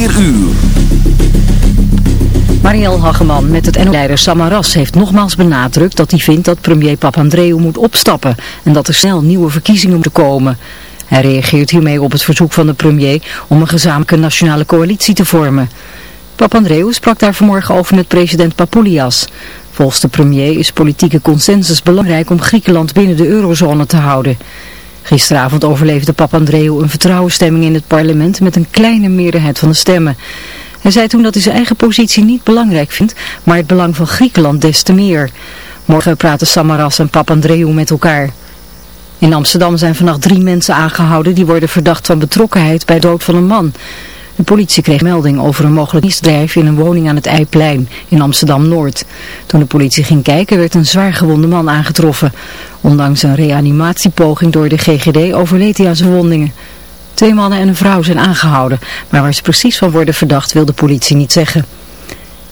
4 uur. Marielle Hageman met het NO-leider Samaras heeft nogmaals benadrukt dat hij vindt dat premier Papandreou moet opstappen en dat er snel nieuwe verkiezingen moeten komen. Hij reageert hiermee op het verzoek van de premier om een gezamenlijke nationale coalitie te vormen. Papandreou sprak daar vanmorgen over met president Papoulias. Volgens de premier is politieke consensus belangrijk om Griekenland binnen de eurozone te houden. Gisteravond overleefde Papandreou een vertrouwensstemming in het parlement met een kleine meerderheid van de stemmen. Hij zei toen dat hij zijn eigen positie niet belangrijk vindt, maar het belang van Griekenland des te meer. Morgen praten Samaras en Papandreou met elkaar. In Amsterdam zijn vannacht drie mensen aangehouden die worden verdacht van betrokkenheid bij dood van een man. De politie kreeg melding over een mogelijk misdrijf in een woning aan het Eiplein in Amsterdam-Noord. Toen de politie ging kijken werd een zwaar gewonde man aangetroffen. Ondanks een reanimatiepoging door de GGD overleed hij aan zijn wondingen. Twee mannen en een vrouw zijn aangehouden, maar waar ze precies van worden verdacht wil de politie niet zeggen.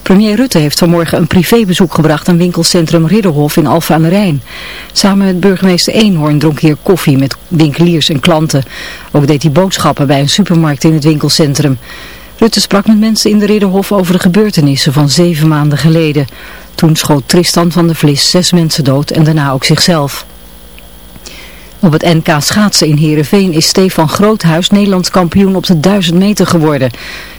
Premier Rutte heeft vanmorgen een privébezoek gebracht aan winkelcentrum Ridderhof in Alphen aan de Rijn. Samen met burgemeester Eenhoorn dronk hij koffie met winkeliers en klanten. Ook deed hij boodschappen bij een supermarkt in het winkelcentrum. Rutte sprak met mensen in de Ridderhof over de gebeurtenissen van zeven maanden geleden. Toen schoot Tristan van der Vlis zes mensen dood en daarna ook zichzelf. Op het NK schaatsen in Heerenveen is Stefan Groothuis Nederlands kampioen op de 1000 meter geworden.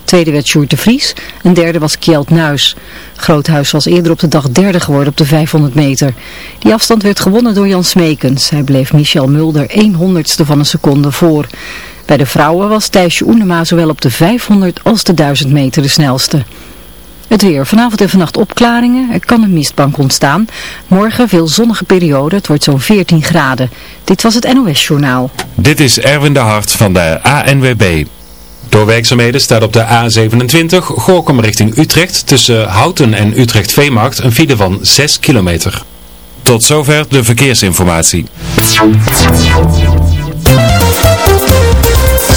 Tweede werd Sjoerd de Vries en derde was Kjeld Nuis. Groothuis was eerder op de dag derde geworden op de 500 meter. Die afstand werd gewonnen door Jan Smekens. Hij bleef Michel Mulder 1 honderdste van een seconde voor. Bij de vrouwen was Thijsje Oenema zowel op de 500 als de 1000 meter de snelste. Het weer. Vanavond en vannacht opklaringen. Er kan een mistbank ontstaan. Morgen veel zonnige periode. Het wordt zo'n 14 graden. Dit was het NOS Journaal. Dit is Erwin de Hart van de ANWB. Door werkzaamheden staat op de A27 Gorkum richting Utrecht tussen Houten en Utrecht Veemarkt een file van 6 kilometer. Tot zover de verkeersinformatie.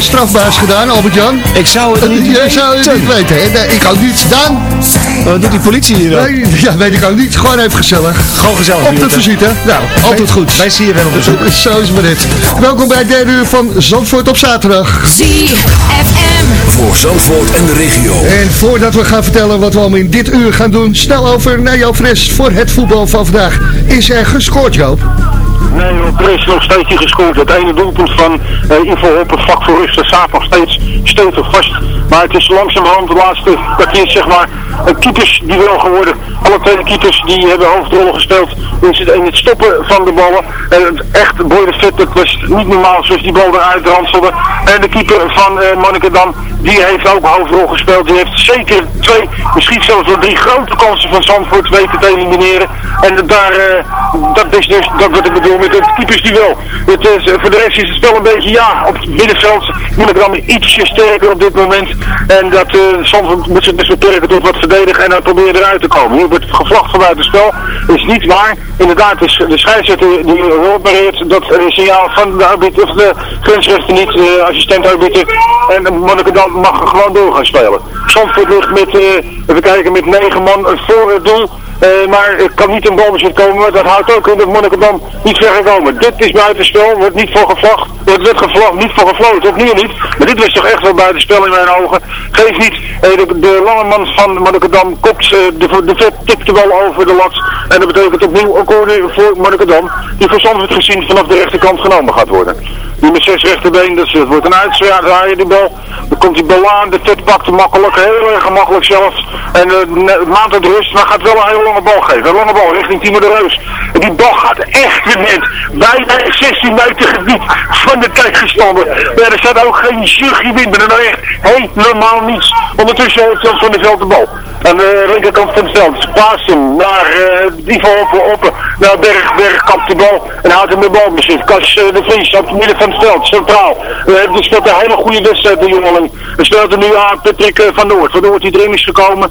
Strafbaars gedaan, Albert-Jan? Ik zou het niet Jij zou het niet weten, hè? Nee, ik ook niet. Dan? Wat doet die politie hier dan? Nee, ja, weet ik ook niet. Gewoon even gezellig. Gewoon gezellig. Op de visite. Nou, altijd goed. Wij zien je wel op bezoek. Zo is maar dit. Welkom bij het derde uur van Zandvoort op zaterdag. ZFM. Voor Zandvoort en de regio. En voordat we gaan vertellen wat we allemaal in dit uur gaan doen, snel over naar Fres voor het voetbal van vandaag. Is er gescoord, Joop? Nee, er is nog steeds niet gescoord. Het ene doelpunt van uh, Ivo Hoppen, vlak voor rust, nog steeds stevig vast. Maar het is langzamerhand de laatste kwartier, zeg maar, een keepersduel geworden. Alle twee keepers die hebben hoofdrollen gespeeld in het stoppen van de ballen. En echt, Boy de Vet, dat was niet normaal zoals die bal eruit ranselde. En de keeper van uh, Monnikendam, die heeft ook hoofdrol gespeeld. Die heeft zeker twee, misschien zelfs wel drie grote kansen van Zandvoort weten te elimineren. En daar, uh, dat is dus dat wat ik bedoel met het keepersduel. Het is, voor de rest is het spel een beetje, ja, op het middenveld Monnikendam ietsje sterker op dit moment. En dat uh, Zandvoort moet zich best beperken tot wat verdedigen en dan proberen eruit te komen. Hier wordt gevlacht vanuit het spel. Is niet waar. Inderdaad, is de scheidsrechter die opereert dat signaal van de arbiter, of de grensrechter niet, de assistent arbiter. En Monnikendam mag gewoon door gaan spelen. Zandvoort ligt met, even kijken, met negen man voor het doel. Uh, maar er kan niet een balbezit komen, dat houdt ook in dat Monnikendam niet ver. Dit is buitenspel, wordt niet voor gevlacht, het werd niet voor gefloten, opnieuw niet. Maar dit was toch echt wel buitenspel in mijn ogen. Geef niet, uh, de, de, lange man van Monnikendam kopt, uh, de, de vet tikt de over de lat. En dat betekent opnieuw een voor Monnikendam, die Zandvoort gezien vanaf de rechterkant genomen gaat worden. Die met zes rechterbeen, het wordt een uitzwaaien die bal. Dan komt die bal aan, de vet pakt makkelijk, heel erg gemakkelijk zelfs. En uh, maand het rust, maar gaat wel een hele lange bal geven. Een lange bal richting Timo de Reus. En die bal gaat echt net bijna 16 meter gebied de tijd gestonden. Ja, er staat ook geen zuchtje wind, maar dan echt helemaal niets. Ondertussen heeft Jan van der Veld de bal. Aan de linkerkant van het veld. Paast hem naar Ivo Oppen, Oppen. Naar Berg, Berg kapt de bal en houdt hem de bal bezit. Kas uh, de Vries op het midden van het veld, centraal. Uh, die speelt een hele goede wedstrijd, de jongeling. We speelt nu aan Patrick uh, van Noord. Van Noord die erin is gekomen.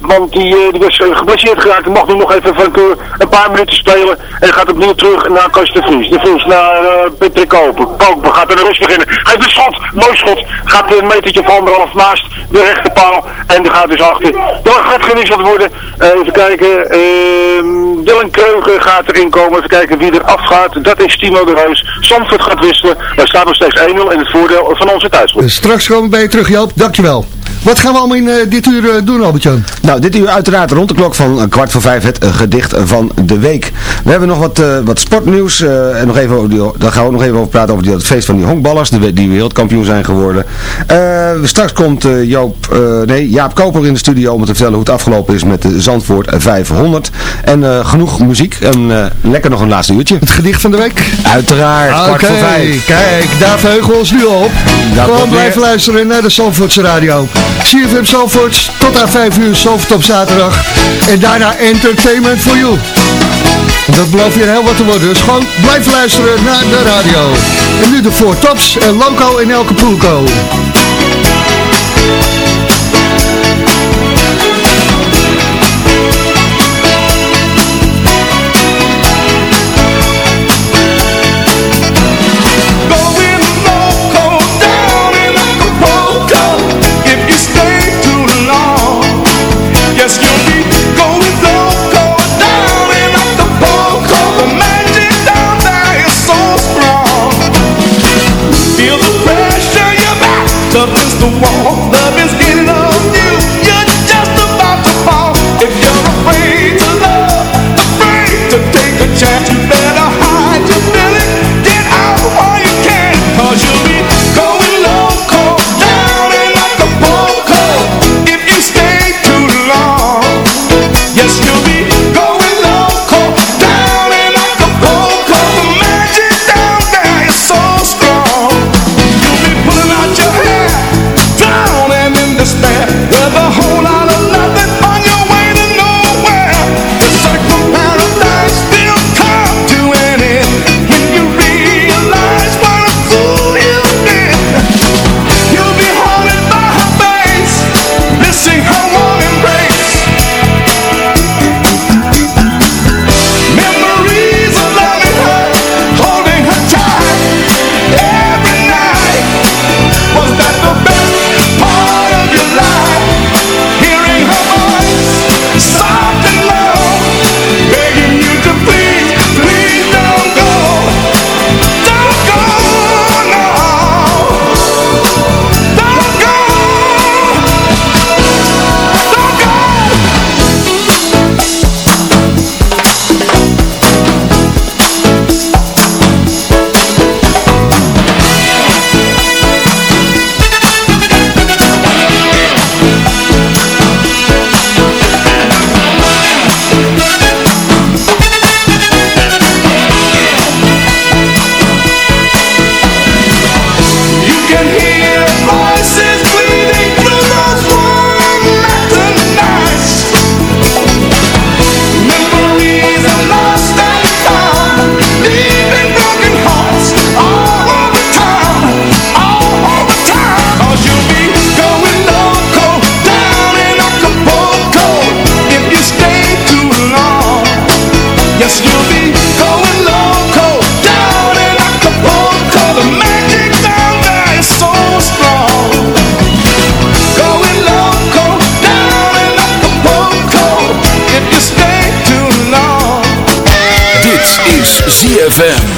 Want die, die was geblesseerd geraakt. Hij mag nu nog even van een paar minuten spelen. En gaat opnieuw terug naar Kas de Vries. De Vries naar Patrick Kopen. Gaat er de rust beginnen. Hij heeft een schot. Mooi schot. Gaat een metertje van anderhalf naast de rechterpaal. En die gaat dus achter. Dan gaat gewisseld worden. Uh, even kijken. Uh, Dylan Kreuger gaat erin komen. Even kijken wie er afgaat. Dat is Timo de Reus. Zandvoort gaat wisselen. Er staat nog steeds 1-0 in het voordeel van onze thuisgroep. Straks komen we bij je terug Joop. Dankjewel. Wat gaan we allemaal in uh, dit uur uh, doen, Albert-Jan? Nou, dit uur uiteraard rond de klok van uh, kwart voor vijf het gedicht van de week. We hebben nog wat, wat sportnieuws. en nog even over die, daar gaan we nog even over praten over die, het feest van die honkballers. Die, die wereldkampioen zijn geworden. straks komt Joop, nee, Jaap Koper in de studio om te vertellen hoe het afgelopen is met de Zandvoort 500. En genoeg muziek. En lekker nog een laatste uurtje. Het gedicht van de week? Uiteraard, ah, kwart okay. voor vijf. Kijk, daar verheugen we ons nu op. Gewoon blijven luisteren naar de Zandvoortse radio. CFM Zandvoort, tot aan 5 uur Zandvoort op zaterdag. En daarna Entertainment for You. Dat belooft hier heel wat te worden, dus gewoon blijf luisteren naar de radio. En nu de Four Tops en Loco in Elke Poelko. the wall. ZFM.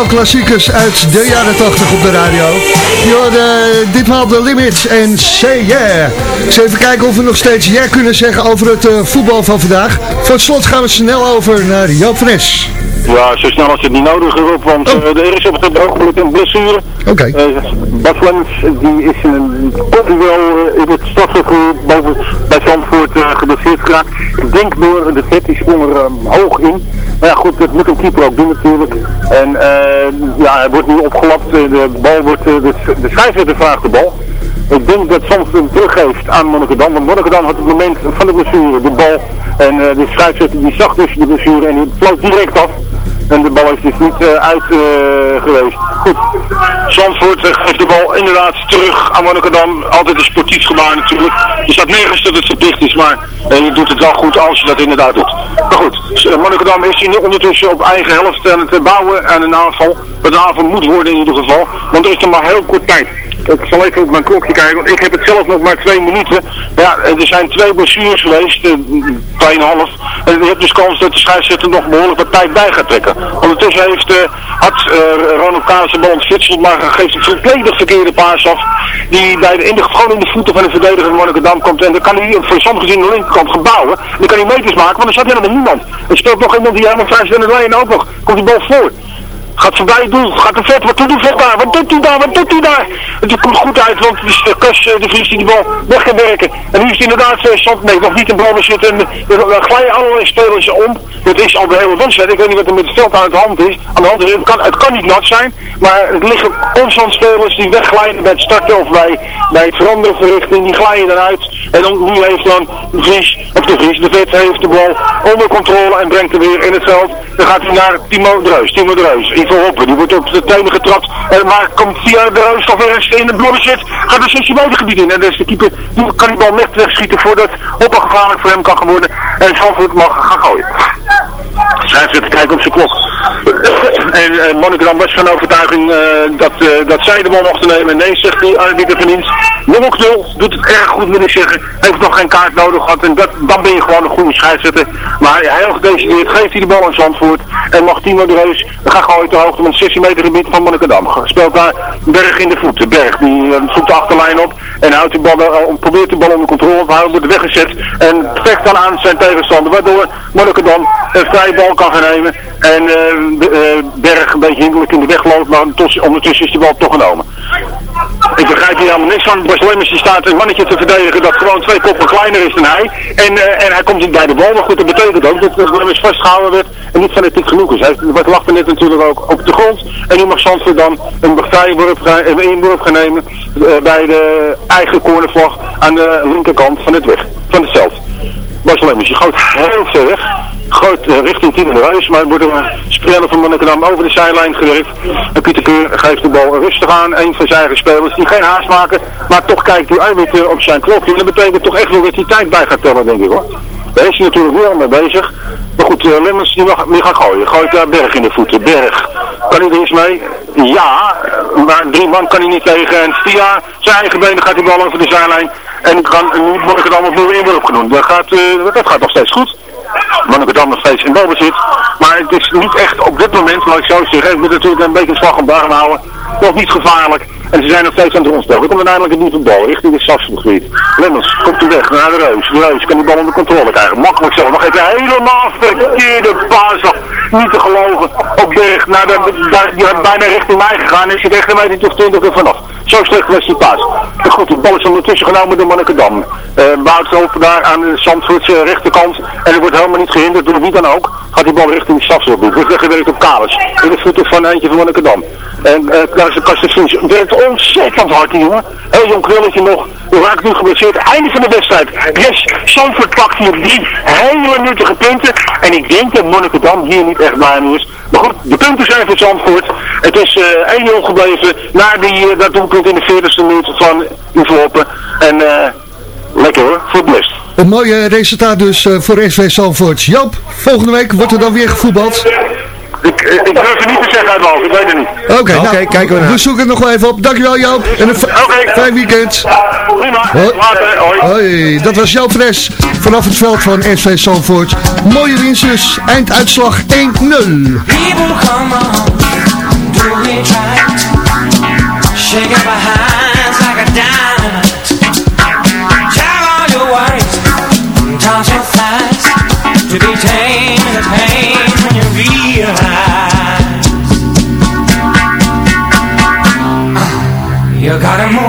Die disco-klassiekers uit de jaren 80 op de radio. Je hoorde ditmaal de Limits en Say Yeah. Eens even kijken of we nog steeds yeah kunnen zeggen over het eh, voetbal van vandaag. Voor het slot gaan we snel over naar Joop Fres. Ja, zo snel als het niet nodig is want Oh. eh, er is op het ogenblik een blessure. Oké. Eh, Bas Lemmens, die is in een wel in het stadsvervoer boven bij Zandvoort eh, geblesseerd geraakt. Ik denk door de vet, die sprong er hoog in. Ja goed, dat moet een keeper ook doen natuurlijk. En eh, ja, hij wordt nu opgelapt, Eh, de bal wordt, eh, de, de scheidsrechter vraagt de bal. Ik denk dat soms hem teruggeeft aan Monnikendam. Want Monnikendam had het moment van de blessure de bal. En de scheidsrechter die zag dus de blessure en die floot direct af. En de bal is dus niet eh, uit eh, geweest. Goed. Zandvoort eh, geeft de bal inderdaad terug aan Monnikendam. Altijd een sportief gebaar natuurlijk. Er staat nergens dat het verplicht is, maar je doet het wel goed als je dat inderdaad doet. Maar goed, Monnikendam is hier ondertussen op eigen helft aan het bouwen aan een aanval. Dat een aanval moet worden in ieder geval, want er is nog maar heel kort tijd. Ik zal even op mijn klokje kijken, want ik heb het zelf nog maar twee minuten. Ja, er zijn twee blessures geweest, tweeënhalf. En je hebt dus kans dat de scheidsrechter nog behoorlijk wat tijd bij gaat trekken. Ondertussen heeft, uh, had uh, Ronald bal ontfritseld, maar geeft een volledig verkeerde paas af. Die bij de, in de, gewoon in de voeten van de verdediger van Monnikendam komt. En dan kan hij voor soms gezien de linkerkant gebouwen. Dan kan hij meters maken, want er staat helemaal niemand. Er speelt nog iemand die helemaal vrij is en ook nog. Komt die bal voor. Gaat voorbij het. Gaat er vet. Wat doet vet daar? Wat doet hij daar? Wat doet hij daar? Het komt goed uit, want de Kus de Vries die de bal weg kan werken. En nu is het inderdaad uh, nee, nog niet in bal zitten. En er glijden allerlei spelers om. Het is al de hele wedstrijd. Ik weet niet wat er met het veld aan de hand is. Aan de hand is het, kan, het kan niet nat zijn. Maar het liggen constant spelers die wegglijden bij het starten of bij, bij het veranderen van richting. Die glijden eruit. En dan, nu heeft dan de Vries, of de Vries, de Vet heeft de bal onder controle en brengt hem weer in het veld. Dan gaat hij naar Timo Dreus. Timo Dreus Die wordt op de tenen getrapt. En maar komt via de Reus nog weer in de blonde zit. Gaat een 16 meter gebied in. En dus de keeper kan die bal net wegschieten voordat Hopper gevaarlijk voor hem kan worden. En Zandvoort mag gaan gooien. Schrijft te kijken op zijn klok. en uh, Monnikram was van overtuiging uh, dat, uh, dat zij de bal mochten nemen. Nee, zegt die arbiter van dienst. 0 doet het erg goed, wil ik zeggen. Heeft nog geen kaart nodig gehad. En dat, dan ben je gewoon een goede scheidsrechter. Maar heel gedecideerd geeft hij de bal aan Zandvoort. En mag Timo de Reus gaan gooien hoogte van 16 meter gebied van Monnikendam. Speelt daar Berg in de voeten. Berg die zoekt de achterlijn op. En houdt de bal, probeert de bal onder controle te houden. Wordt weggezet. En vecht dan aan zijn tegenstander. Waardoor Monnikendam een vrije bal kan gaan nemen. En uh, Berg een beetje hinderlijk in de weg loopt, maar ondertussen is die bal toch genomen. Ik begrijp hier helemaal niks van. Bas Lemmers die staat een mannetje te verdedigen dat gewoon twee koppen kleiner is dan hij. En, uh, en hij komt niet bij de bal. Maar goed, dat betekent ook dat Lemmers vastgehouden werd en niet fanatiek genoeg is. Hij lag er net natuurlijk ook op de grond. En nu mag Zandvoort dan een partijworp een inworp gaan nemen uh, bij de eigen cornervlag aan de linkerkant van het weg, van het veld. Lemmers, je gooit heel ver weg gooit uh, richting Tien de maar wordt een speler van Monnikendam over de zijlijn gewerkt. En Pieter Keur geeft de bal rustig aan, een van zijn spelers die geen haast maken, maar toch kijkt hij uit op zijn klokje. En dat betekent toch echt wel dat hij tijd bij gaat tellen, denk ik hoor. Daar is hij natuurlijk wel mee bezig. Maar goed, uh, die mag, die gaat gooien. Gooit daar Berg in de voeten. Berg. Kan hij er eens mee? Ja, maar drie man kan hij niet tegen. En Stia, zijn eigen benen gaat die bal over de zijlijn. En kan Monnikendam opnieuw inworp genoemd. Dat gaat, uh, dat gaat nog steeds goed. Monnikendam nog steeds in balbezit. Maar het is niet echt op dit moment, laat ik zo zeggen, ik moet natuurlijk een beetje een slag om houden. Nog niet gevaarlijk. En ze zijn nog steeds aan het rondspelen. Er komt uiteindelijk een nieuwe bal richting het Sassengebied. Lemmers komt u weg naar de Reus. De Reus kan die bal onder controle krijgen. Makkelijk zo. Nog even helemaal verkeerde paas. Niet te geloven. Op Berg. Naar de, die had bijna richting mij gegaan. Is hij echt een meter of twintig er vanaf. Zo slecht was die paas. Goed, de bal is ondertussen genomen door Monnikendam. Uh, Bouthoop daar aan de Zandvoortse rechterkant. En er wordt helemaal niet gehinderd door wie dan ook. Gaat die bal richting Stadsgebied. Wordt weggewerkt op Kalis. In de voeten van eentje van Monnikendam. En daar is de Kastens werkt ontzettend hard die jongen. Heel jong krilletje nog. Raakt nu geblesseerd. Einde van de wedstrijd. Yes, Zandvoort pakt hier drie hele nuttige punten. En ik denk dat Monnikendam hier niet echt blij mee is. Maar goed, de punten zijn voor Zandvoort. Het is uh, 1-0 gebleven na die, dat doelpunt in de 40ste minuut van Uverhoppen. En uh, lekker hoor, voor het best. Een mooie resultaat dus uh, voor SV Zandvoort. Joop, volgende week wordt er dan weer gevoetbald. Ik, ik durf het niet te zeggen uit mijn ik weet het niet. Oké, okay, nou, kijken we naar. We zoeken het nog wel even op. Dankjewel Joop. En een okay. fijn weekend. Prima, Hoi. later, hoi. hoi. Dat was Joop Fres vanaf het veld van SV Zandvoort. Mooie winst dus, einduitslag 1-0. shaking my hands like a diamond. All your worries, toss your to be pain when you realize uh, you gotta.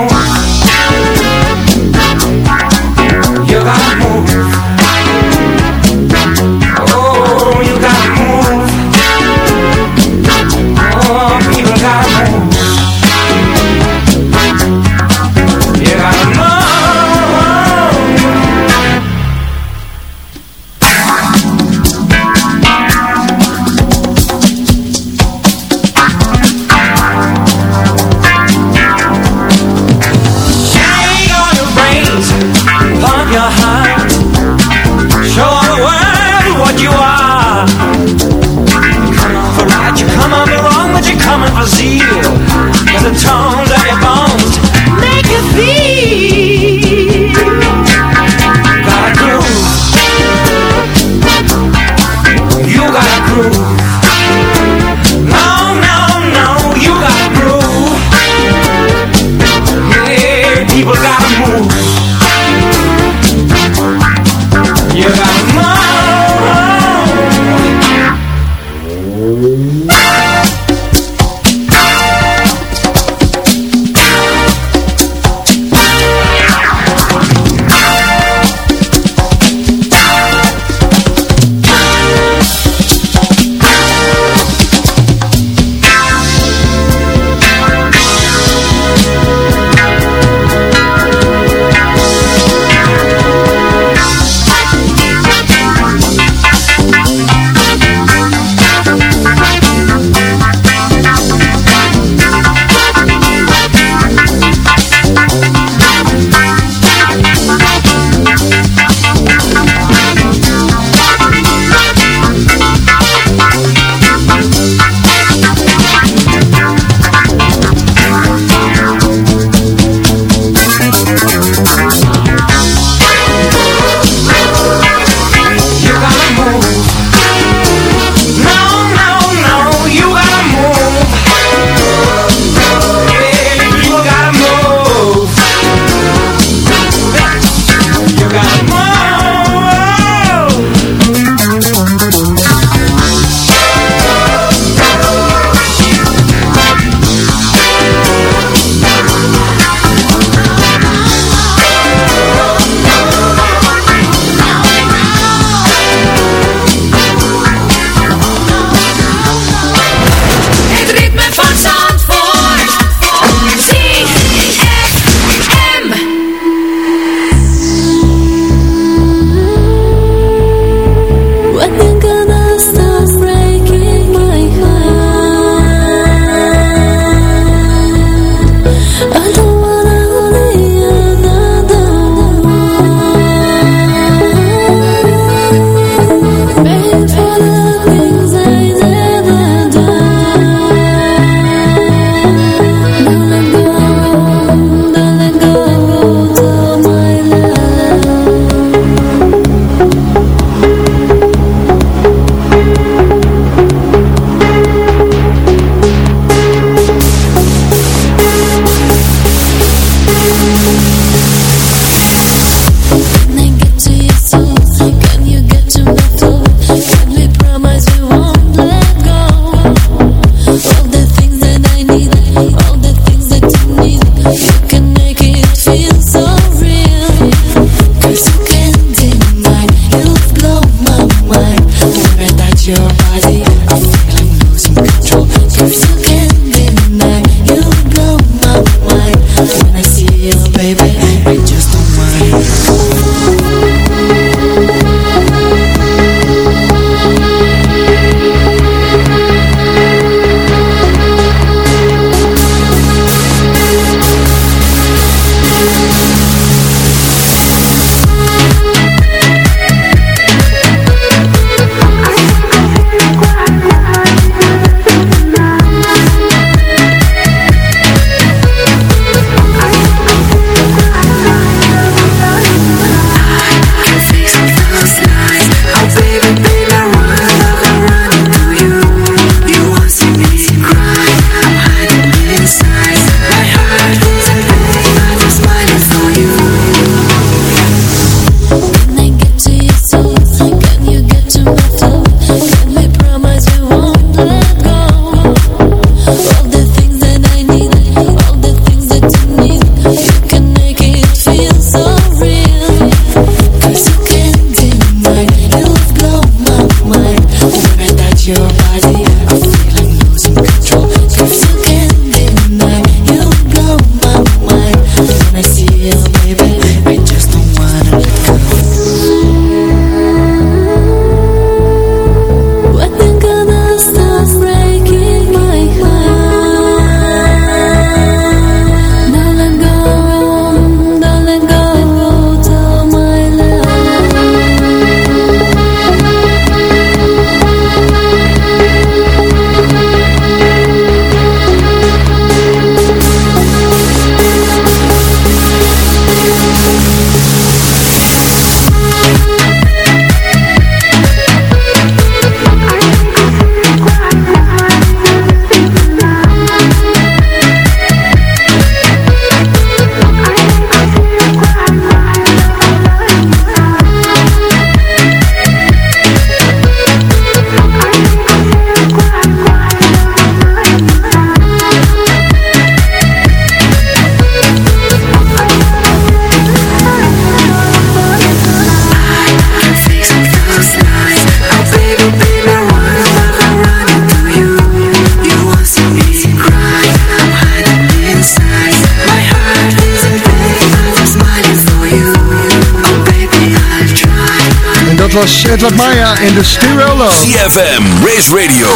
Edward Maya en de Stirolo. CFM, Race Radio,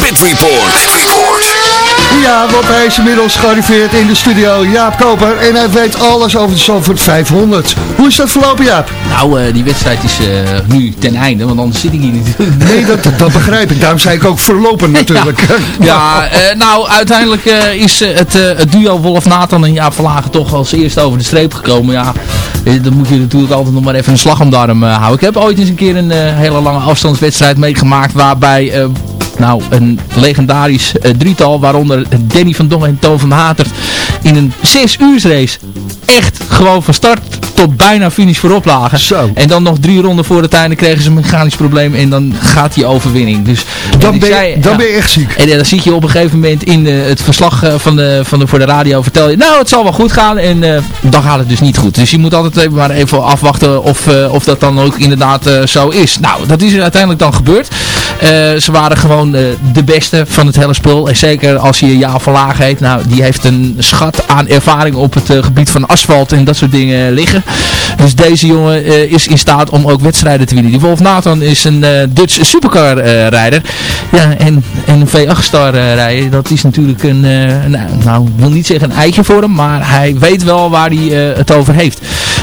Pit Report. Report. Ja, want hij is inmiddels gearriveerd in de studio, Jaap Koper. En hij weet alles over de Zandvoort 500. Hoe is dat verlopen, Jaap? Nou, uh, die wedstrijd is uh, nu ten einde, want anders zit ik hier niet. nee, dat, dat begrijp ik. Daarom zei ik ook verlopen natuurlijk. ja, ja uh, nou, uiteindelijk is het, het duo Wolf-Nathan en Jaap Verlagen toch als eerste over de streep gekomen. Ja, dan moet je natuurlijk altijd nog maar even een slag om de arm houden. Ik heb ooit eens een keer een hele lange afstandswedstrijd meegemaakt waarbij nou, een legendarisch drietal, waaronder Danny van Dongen en Toon van Hatert, in een 6 uur race echt gewoon van start tot bijna finish voorop lagen. Zo. En dan nog drie ronden voor het einde kregen ze een mechanisch probleem en dan gaat die overwinning. Dus, dan ben, je, dan ben je echt ziek. En, dan zie je op een gegeven moment in uh, het verslag uh, van de, van de, voor de radio vertel je, nou het zal wel goed gaan en uh, dan gaat het dus niet goed. Dus je moet altijd even maar even afwachten of, of dat dan ook inderdaad zo is. Nou, dat is er uiteindelijk dan gebeurd. ze waren gewoon de beste van het hele spul. En zeker als je Ja Verlaag heet. Nou, die heeft een schat aan ervaring op het gebied van asfalt en dat soort dingen liggen. Dus deze jongen uh, is in staat om ook wedstrijden te winnen. Die Wolf Nathan is een uh, Dutch supercar uh, rijder. Ja, en, en een V8-star rijden, dat is natuurlijk een, nou, ik wil niet zeggen een eitje voor hem, maar hij weet wel waar hij het over heeft.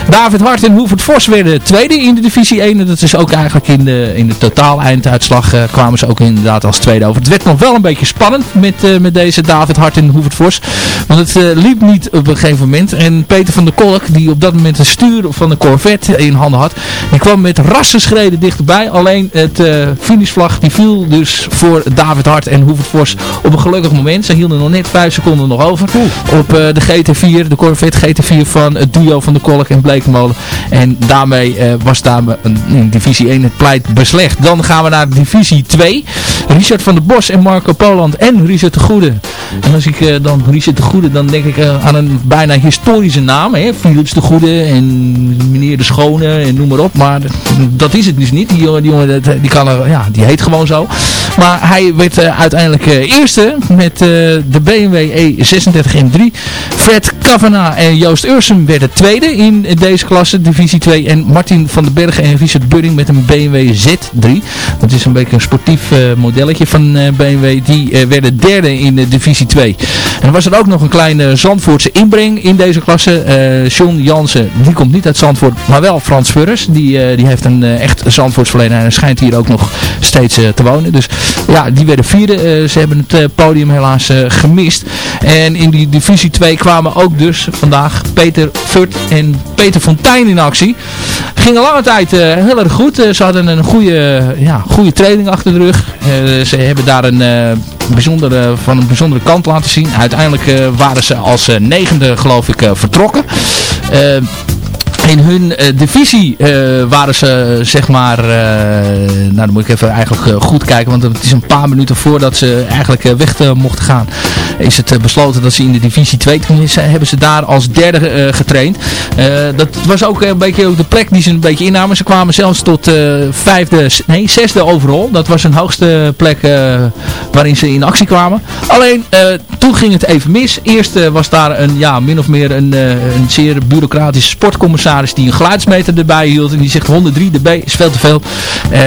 David Hart en Hoevert Vos werden tweede in de divisie 1. En dat is ook eigenlijk in de, in de totaal einduitslag kwamen ze ook inderdaad als tweede over. Het werd nog wel een beetje spannend met, met deze David Hart en Hoevert Vos. Want het liep niet op een gegeven moment. En Peter van der Kolk, die op dat moment een stuur van de Corvette in handen had. Die kwam met rassenschreden dichterbij. Alleen het uh, finishvlag die viel dus voor David Hart en Hoevert Vos op een gelukkig moment. Ze hielden nog net 5 seconden nog over. Op uh, de GT4, de Corvette GT4 van het duo van de Kolk en Blekenmolen. En daarmee uh, was daar in divisie 1 het pleit beslecht. Dan gaan we naar divisie 2. Richard van der Bos en Marco Poland en Richard de Goede. En als ik dan Richard de Goede, dan denk ik aan een bijna historische naam. Hè? Philips de Goede en meneer de Schone en noem maar op. Maar dat is het dus niet. Die jongen, die, die, kan er, ja, die heet gewoon zo. Maar hij werd uh, uiteindelijk uh, eerste met uh, de BMW E36 M3. Fred Kavana en Joost Ursum werden tweede in deze klasse, divisie 2. En Martin van den Bergen en Richard Budding met een BMW Z3. Dat is een beetje een sportief modelletje van BMW. Die werden derde in de divisie 2. En er was er ook nog een kleine Zandvoortse inbreng in deze klasse. John Jansen, die komt niet uit Zandvoort, maar wel Frans Furres. Die, die heeft een echt Zandvoorts verleden en schijnt hier ook nog steeds te wonen. Dus ja, die werden vierde. ze hebben het podium helaas gemist. En in die divisie 2 kwamen ook dus vandaag Peter Furt en Peter Fontijn in actie. Ging een lange tijd heel erg goed. ze hadden een goede, ja, goede training achter de rug. ze hebben daar een bijzondere, van een bijzondere kant laten zien. Uiteindelijk waren ze als negende geloof ik vertrokken. In hun uh, divisie uh, waren ze, zeg maar, uh, nou dan moet ik even eigenlijk goed kijken, want het is een paar minuten voordat ze eigenlijk weg mochten gaan, is het besloten dat ze in de divisie 2, tenminste hebben ze daar als derde getraind. dat was ook een beetje ook de plek die ze een beetje innamen. Ze kwamen zelfs tot vijfde, nee, zesde overal. Dat was een hoogste plek waarin ze in actie kwamen. Alleen, toen ging het even mis. Eerst was daar een, ja, min of meer een, een zeer bureaucratische sportcommissaris die een geluidsmeter erbij hield. En die zegt 103 dB is veel te veel. Uh,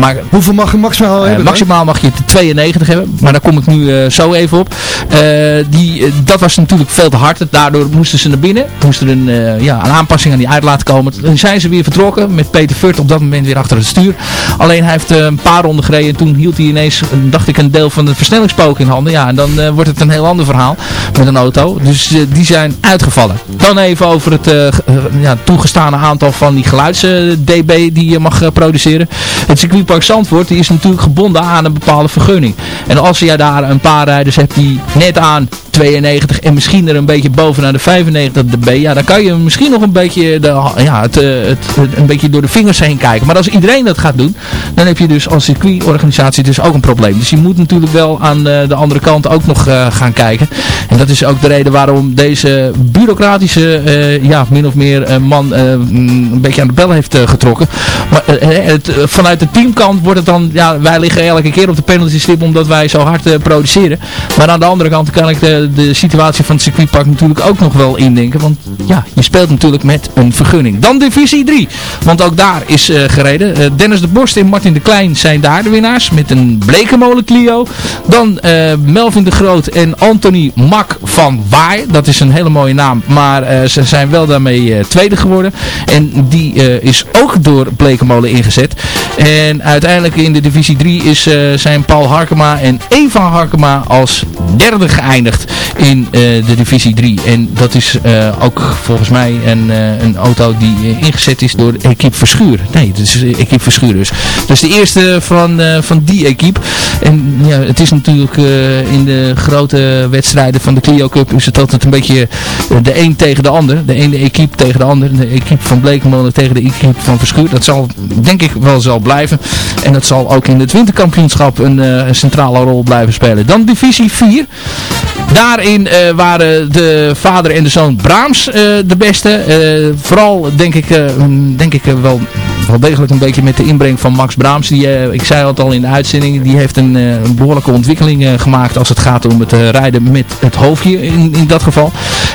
maar, Hoeveel mag je maximaal uh, hebben? Maximaal mag je 92 hebben. Maar daar kom ik nu uh, zo even op. die, dat was natuurlijk veel te hard. Daardoor moesten ze naar binnen. Moesten er een, ja, een aanpassing aan die uitlaat komen. Dan zijn ze weer vertrokken. Met Peter Furt op dat moment weer achter het stuur. Alleen hij heeft een paar ronden gereden. En toen hield hij ineens, dacht ik, een deel van de versnellingspook in handen. Ja, en dan wordt het een heel ander verhaal met een auto. Dus die zijn uitgevallen. Dan even over het ja, toegestane aantal van die geluids-dB die je mag eh, produceren. Het circuitpark Zandvoort die is natuurlijk gebonden aan een bepaalde vergunning. En als je daar een paar rijders hebt die net aan 92 en misschien er een beetje bovenaan de 95 dB, ja, dan kan je misschien nog een beetje, de, ja, het, eh, het, het, een beetje door de vingers heen kijken. Maar als iedereen dat gaat doen, dan heb je dus als circuitorganisatie dus ook een probleem. Dus je moet natuurlijk wel aan de, de andere kant ook nog gaan kijken. En dat is ook de reden waarom deze bureaucratische, ja, min of meer man een beetje aan de bel heeft getrokken. Maar het, vanuit de teamkant wordt het dan, ja, wij liggen elke keer op de penalty slip omdat wij zo hard produceren. Maar aan de andere kant kan ik de, de situatie van het circuitpark natuurlijk ook nog wel indenken. Want ja, je speelt natuurlijk met een vergunning. Dan divisie 3. Want ook daar is gereden. Dennis de Borst en Martin de Klein zijn daar de winnaars. Met een blekenmolen Clio. Dan Melvin de Groot en Anthony Mak van Waai. Dat is een hele mooie naam. Maar ze zijn wel daarmee tweede geworden. En die is ook door Blekenmolen ingezet. En uiteindelijk in de divisie 3 is, zijn Paul Harkema en Eva Harkema als derde geëindigd in de divisie 3. En dat is ook volgens mij een, een auto die ingezet is door Equipe Verschuur. Nee, dat is Equipe Verschuur dus. Dus de eerste van, van die Equipe. En ja, het is natuurlijk in de grote wedstrijden van de Clio Cup is het altijd een beetje de een tegen de ander. De ene Equipe tegen de ander. De Equipe van Blekenmolen tegen de Equipe van Verschuur. Dat zal denk ik wel zal blijven. En dat zal ook in het winterkampioenschap een, een centrale rol blijven spelen. Dan divisie 4. Daarin uh, waren de vader en de zoon Braams uh, de beste. Vooral denk ik, denk ik wel, wel degelijk een beetje met de inbreng van Max Braams. Die, ik zei het al in de uitzending, die heeft een, een behoorlijke ontwikkeling gemaakt als het gaat om het rijden met het hoofdje in, in dat geval.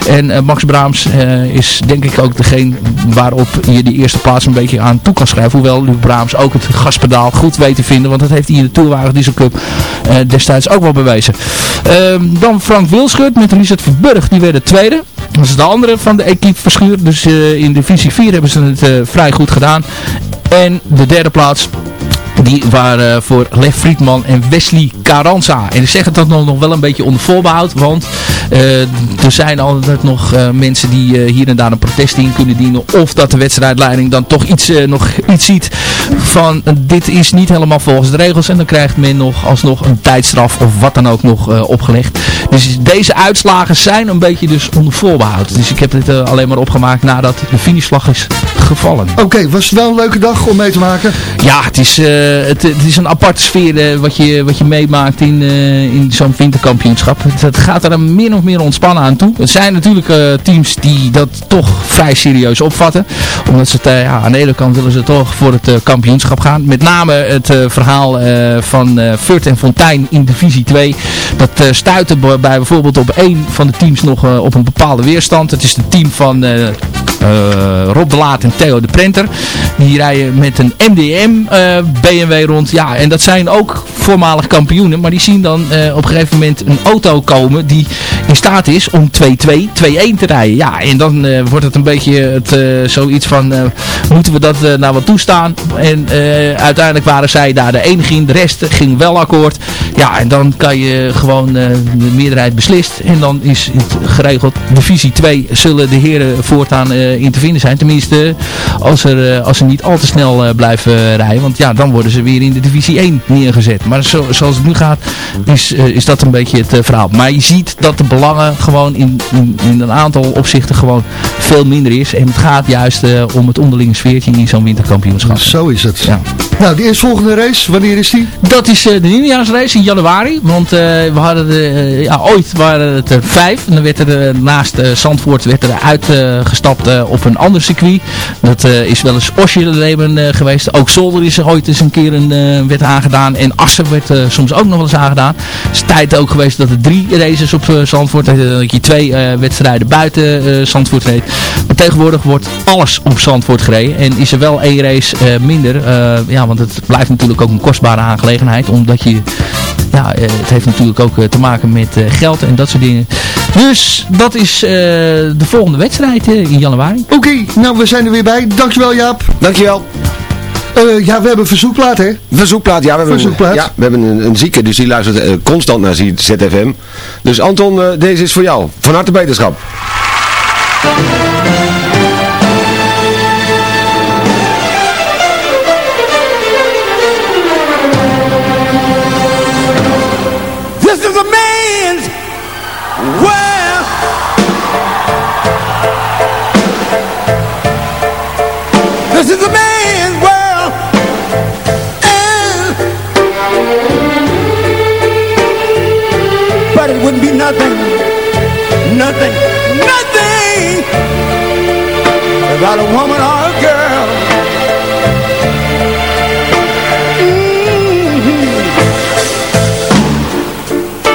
En Max Braams is denk ik ook degene waarop je die eerste plaats een beetje aan toe kan schrijven. Hoewel Luc Braams ook het gaspedaal goed weet te vinden, want dat heeft hij in de Tourwagen Diesel Cup destijds ook wel bewezen. Ehm, dan Frank Wilschut met Richard Verburg, die werden tweede. Dat is de andere van de equipe Verschuur. Dus uh, in divisie 4 hebben ze het uh, vrij goed gedaan. En de derde plaats die waren voor Lef Friedman en Wesley Carranza. En ik zeg het dat nog wel een beetje onder voorbehoud. Want uh, er zijn altijd nog uh, mensen die uh, hier en daar een protest in kunnen dienen. Of dat de wedstrijdleiding dan toch iets, nog iets ziet van dit is niet helemaal volgens de regels. En dan krijgt men nog alsnog een tijdstraf of wat dan ook nog opgelegd. Dus deze uitslagen zijn een beetje dus onder voorbehoud. Dus ik heb dit alleen maar opgemaakt nadat de finishvlag is gevallen. Oké, okay, was het wel een leuke dag om mee te maken? Ja, het is, het, het, is een aparte sfeer wat, je, wat je meemaakt in, in zo'n winterkampioenschap. Het, gaat er meer nog meer ontspannen aan toe. Het zijn natuurlijk teams die dat toch vrij serieus opvatten. Omdat ze, ja, aan de ene kant willen ze toch voor het kampioenschap gaan. Met name het verhaal van Furt en Fontijn in divisie 2. Dat stuitte bij bijvoorbeeld op één van de teams nog op een bepaalde weerstand. Het is het team van Rob de Laat en Theo de Prenter. Die rijden met een MDM uh, BMW rond. Ja, en dat zijn ook voormalig kampioenen. Maar die zien dan uh, op een gegeven moment een auto komen die in staat is om 2-2, 2-1 te rijden. Ja, en dan wordt het een beetje het, zoiets van, moeten we dat nou wat toestaan? En uiteindelijk waren zij daar de enige in. De rest ging wel akkoord. Ja, en dan kan je gewoon de meerderheid beslist. En dan is het geregeld. Divisie 2 zullen de heren voortaan in te vinden zijn. Tenminste, als, er, als ze niet al te snel blijven rijden. Want ja, dan worden ze weer in de divisie 1 neergezet. Maar zo, zoals het nu gaat, is, is dat een beetje het verhaal. Maar je ziet dat de belangen gewoon in, in, in een aantal opzichten gewoon veel minder is. En het gaat juist om het onderlinge sfeertje in zo'n winterkampioenschap. Zo is het. Ja. Nou, de eerstvolgende race, wanneer is die? Dat is de nieuwjaarsrace in januari. Want we hadden de, ja, ooit waren het er vijf. En dan werd er naast Zandvoort werd er uitgestapt op een ander circuit. Dat is wel eens Osje geweest. Ook Zolder is er ooit eens een keer een werd aangedaan. En Assen werd soms ook nog wel eens aangedaan. Het is tijd ook geweest dat er drie races op Zandvoort. Dat je twee wedstrijden buiten Zandvoort reed. Maar tegenwoordig wordt alles op Zandvoort gereden. En is er wel één race minder. ja, want het blijft natuurlijk ook een kostbare aangelegenheid. Omdat je ja, het heeft natuurlijk ook te maken met geld en dat soort dingen. Dus dat is uh, de volgende wedstrijd uh, in januari. Oké, okay, nou we zijn er weer bij. Dankjewel Jaap. Dankjewel. Uh, ja, we hebben verzoekplaat hè? Verzoekplaat, ja. We hebben, verzoekplaat. Ja, we hebben een, een zieke, dus die luistert constant naar ZFM. Dus Anton, deze is voor jou. Van harte beterschap. got a woman or a girl. Mm -hmm.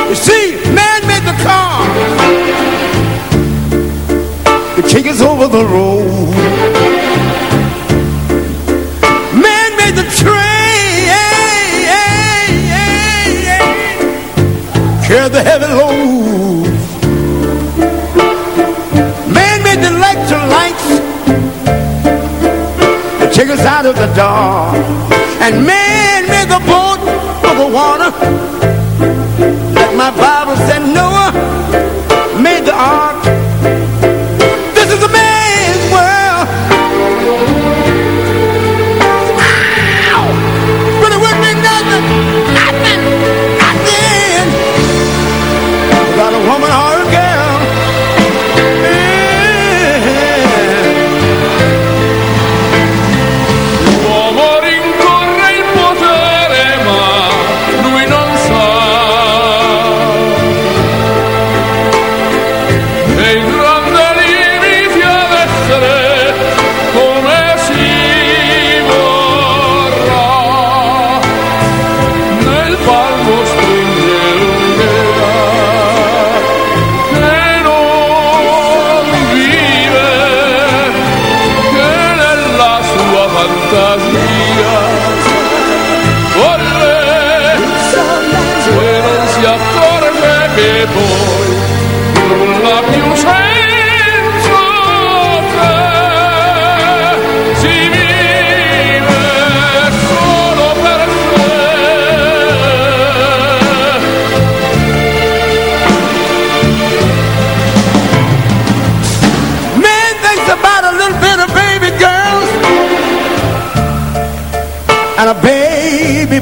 You see, man made the car. The king is over the road. Man made the train. Hey, the heavy load. Take us out of the dark And man made the boat for the water Let my Bible said, no.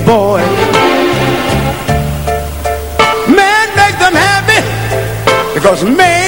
boy. Men make them happy because men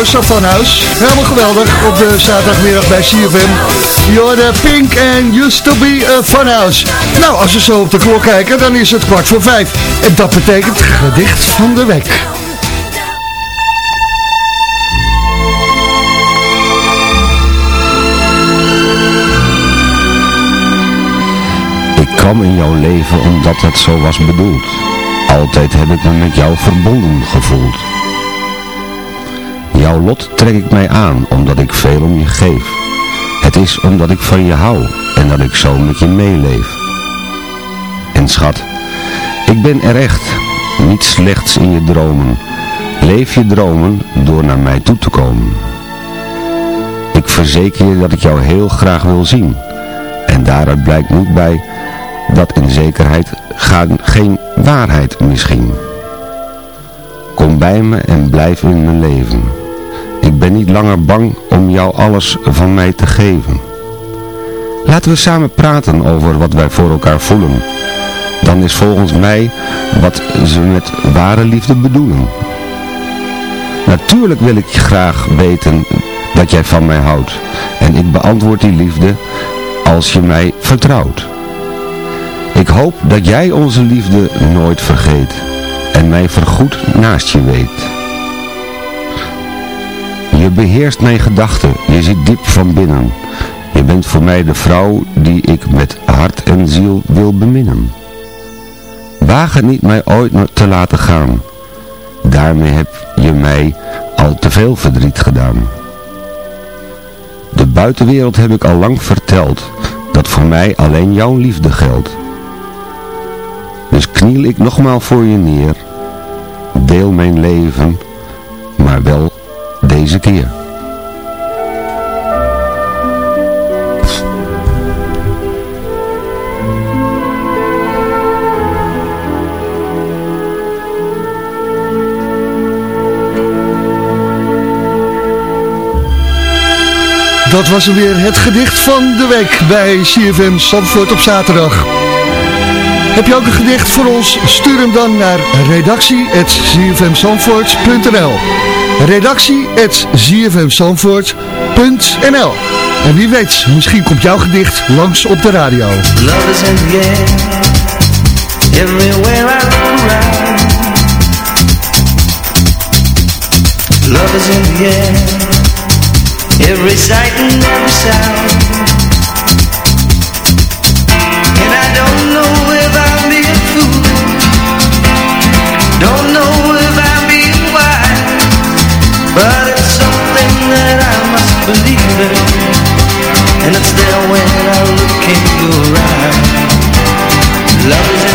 hoor, Safan House. Helemaal geweldig op de zaterdagmiddag bij CFM. You're Pink and Used to be a Fun House. Nou, als we zo op de klok kijken, dan is het kwart voor vijf. En dat betekent gedicht van de week. Ik kwam in jouw leven omdat het zo was bedoeld. Altijd heb ik me met jou verbonden gevoeld. Jouw lot trek ik mij aan, omdat ik veel om je geef. Het is omdat ik van je hou en dat ik zo met je meeleef. En schat, ik ben er echt, niet slechts in je dromen. Leef je dromen door naar mij toe te komen. Ik verzeker je dat ik jou heel graag wil zien. En daaruit blijkt niet bij dat in zekerheid geen waarheid misschien. Kom bij me en blijf in mijn leven. Ik ben niet langer bang om jou alles van mij te geven. Laten we samen praten over wat wij voor elkaar voelen. Dan is volgens mij wat ze met ware liefde bedoelen. Natuurlijk wil ik graag weten dat jij van mij houdt. En ik beantwoord die liefde als je mij vertrouwt. Ik hoop dat jij onze liefde nooit vergeet en mij vergoed naast je weet. Je beheerst mijn gedachten, je zit diep van binnen. Je bent voor mij de vrouw die ik met hart en ziel wil beminnen. Waag het niet mij ooit te laten gaan. Daarmee heb je mij al te veel verdriet gedaan. De buitenwereld heb ik al lang verteld, dat voor mij alleen jouw liefde geldt. Dus kniel ik nogmaal voor je neer, deel mijn leven, maar wel deze keer. Dat was hem weer het gedicht van de week bij CFM Zandvoort op zaterdag. Heb je ook een gedicht voor ons? Stuur hem dan naar redactie.zfmzandvoort.nl redactie.zfmzandvoort.nl En wie weet, misschien komt jouw gedicht langs op de radio. Love is in the air. Everywhere I around Love is in the air. Every sight and every sound believe in And it's there when I look in your eyes. Love is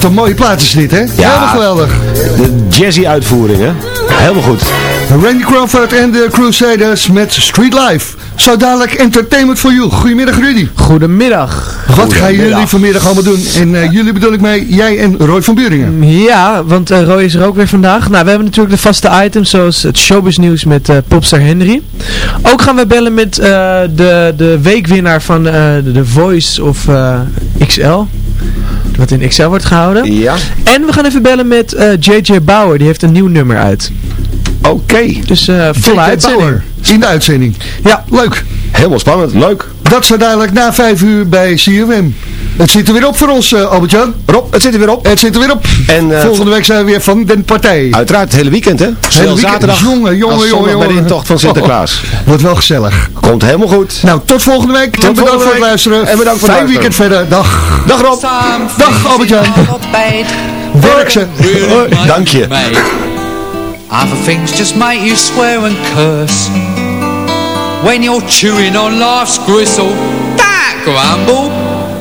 Wat een mooie plaat is dit, hè? Ja. Helemaal geweldig. De jazzy uitvoering, hè? Helemaal goed. Randy Crawford en de Crusaders met Street Life. Zo dadelijk Entertainment voor You. Goedemiddag Rudy. Goedemiddag. Wat gaan jullie vanmiddag allemaal doen? En eh, jullie bedoel ik mij, jij en Roy van Buringen. Mm, ja, want eh, Roy is er ook weer vandaag. Nou, we hebben natuurlijk de vaste items zoals het showbiz nieuws met uh, popster Henry. Ook gaan we bellen met de, de weekwinnaar van The Voice of XL in Excel wordt gehouden. Ja. En we gaan even bellen met eh, JJ Bauer. Die heeft een nieuw nummer uit. Oké. Dus uh, volle uitzending. In de uitzending. Ja. Leuk. Helemaal spannend, leuk. Dat zo dadelijk na vijf uur bij CFM. Het zit er weer op voor ons, uh, Albert-Jan. Rob, het zit er weer op. Het zit er weer op. En, uh, Volgende week zijn we weer van den partij. Uiteraard het hele weekend, hè? Zowel zaterdag jongen, jongen, jongen, bij de jongen. intocht van Sinterklaas. Oh, wordt wel gezellig. Komt helemaal goed. Nou, tot volgende week. Tot en bedankt voor het luisteren. En bedankt voor het Fijn luisteren. weekend verder. Dag. Dag Rob. Dag Albert-Jan. Werk ze. Dank je. Other things just make you swear and curse When you're chewing on life's gristle That grumble,